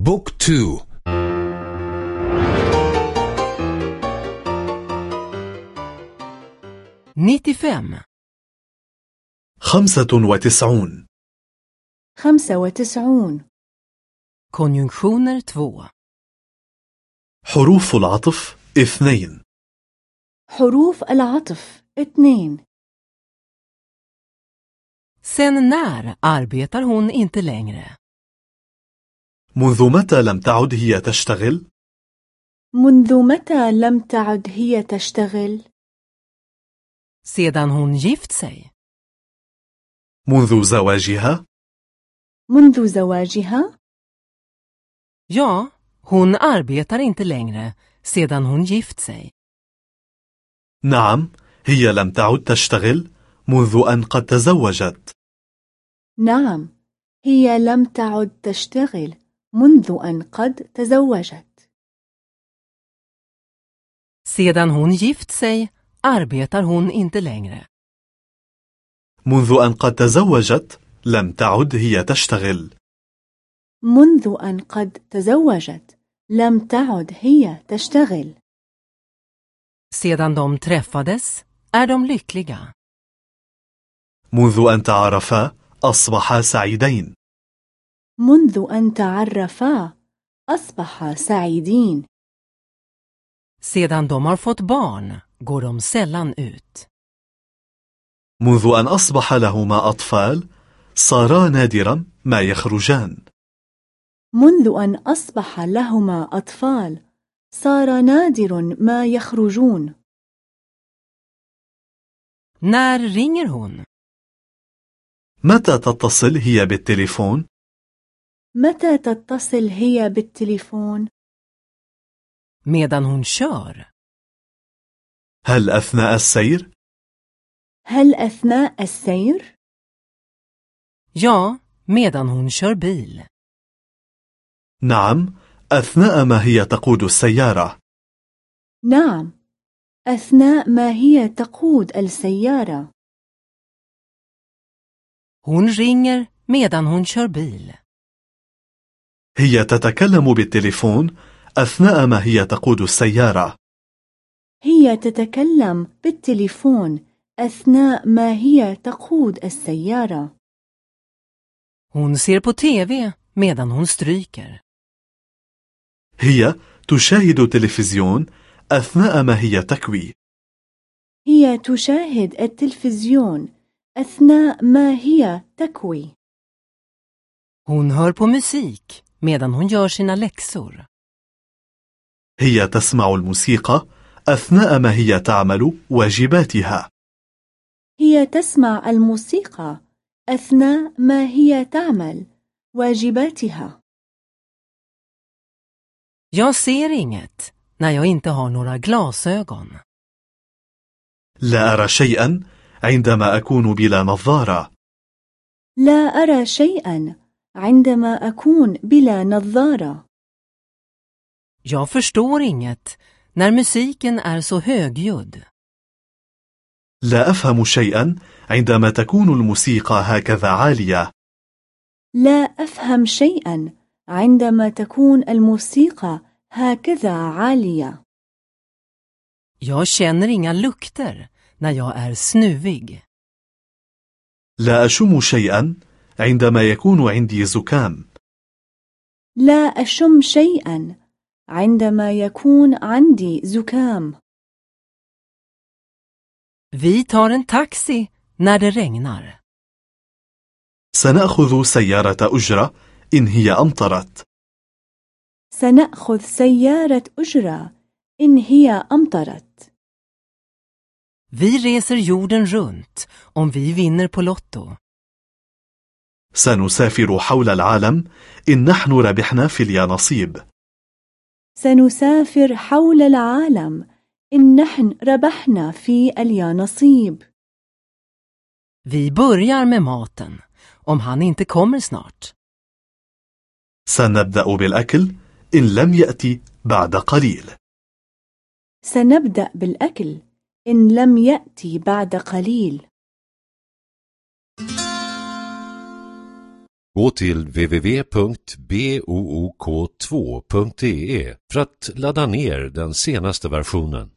بوك تو نيتيفام خمسة وتسعون خمسة وتسعون konjunktioner 2 حروف العطف اثنين حروف العطف اثنين Sen när arbetar hon inte längre? منذ متى لم تعد هي تشتغل؟ منذ متى لم تعد هي تشتغل؟ Sedan hon gift sig? منذ زواجها؟ منذ زواجها؟ Ja, hon arbetar inte längre sedan hon gift sig. نعم هي لم تعد تشتغل منذ أن قد تزوجت نعم هي لم تعد تشتغل منذ أن قد تزوجت Sedan hon gift sig arbetar hon inte längre. منذ أن قد تزوجت لم تعد هي تشتغل منذ أن قد تزوجت لم تعد هي تشتغل Sedan de träffades är de lyckliga. منذ أن تعرفا أصبحا سعيدين منذ أن تعرفا أصبحا سعيدين Sedan de har fått barn går de sällan ut. منذ أن أصبح لهما أطفال صارا نادرا ما يخرجان منذ أن أصبح لهما أطفال صار نادر ما يخرجون När ringer hon? متى تتصل هي بالتليفون؟ متى تتصل هي بالتليفون؟ Medan hon kör? هل أثناء السير؟ هل أثناء السير؟ Ja, medan hon kör bil. نعم أثناء ما هي تقود السيارة نعم أثناء ما هي تقود السيارة Hon ringer medan hon kör bil. هي تتكلم بالتليفون أثناء ما هي تقود السيارة. هي تتكلم بالتليفون أثناء ما هي تقود السيارة. Hon ser på TV medan hon stryker. هي تشاهد تلفزيون أثناء ما هي تكوي. هي تشاهد التلفزيون أثناء ما هي تكوي. Hon hör på musik medan hon gör sina läxor. هي تسمع الموسيقى أثناء ما هي تعمل واجباتها هي تسمع الموسيقى أثناء ما هي تعمل واجباتها Jag ser inget när jag inte har några glasögon. لا أرى شيئا عندما أكون بلا نظارة لا أرى شيئا عندما أكون بلا نظارة Jag förstår inget när musiken är så högljudd. لا أفهم شيئا عندما تكون الموسيقى هكذا عالية لا أفهم شيئا عندما تكون الموسيقى هكذا عالية Jag känner inga lukter när jag är snuvig. لا أشم شيئا عندما يكون عندي زكام لا أشم شيئا عندما يكون عندي زكام Vi tar en taxi när det regnar. سنأخذ سيارة أجرة إن هي أمطرت سنأخذ سيارة أجرة إن هي أمطرت Vi reser jorden runt om vi vinner på Lotto. سنسافر حول العالم. إن نحن ربحنا في اليانصيب. سنسافر حول العالم. إن نحن ربحنا في اليانصيب. Vi börjar med maten, om han inte kommer snart. سنبدأ بالأكل. إن لم يأتي بعد قليل. سنبدأ بالأكل. إن لم يأتي بعد قليل. Gå till www.book2.de för att ladda ner den senaste versionen.